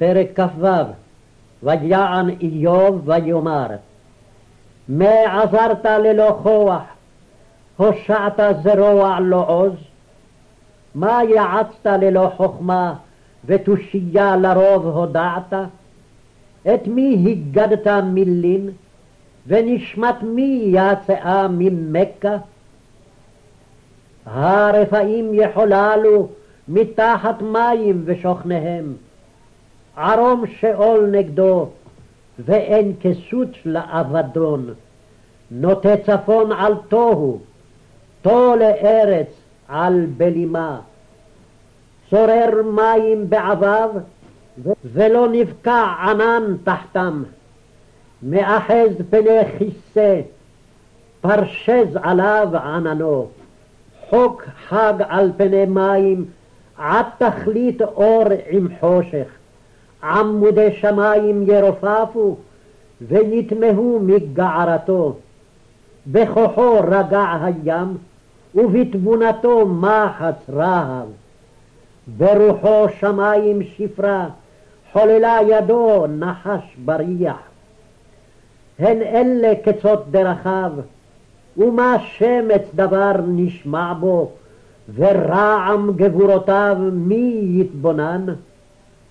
פרק כ"ו: ויען איוב ויאמר מה עזרת ללא כוח, הושעת זרוע לא עוז? מה יעצת ללא חכמה, ותושייה לרוב הודעת? את מי הגדת מילין, ונשמת מי יצאה ממכה? הרפאים יחוללו מתחת מים ושוכניהם, ערום שאול נגדו, ואין כסות לאבדון. נוטה צפון על תוהו, תו לארץ על בלימה. צורר מים בעביו, ולא נבקע ענן תחתם. מאחז פני כיסא, פרשז עליו עננו. חוק חג על פני מים, עד תכלית אור עם חושך. עמודי שמים ירופפו, ונטמהו מגערתו. בכוחו רגע הים, ובתבונתו מחץ רהב. ברוחו שמים שפרה, חוללה ידו נחש בריח. הן אלה קצות דרכיו, ומה שמץ דבר נשמע בו, ורעם גבורותיו מי יתבונן?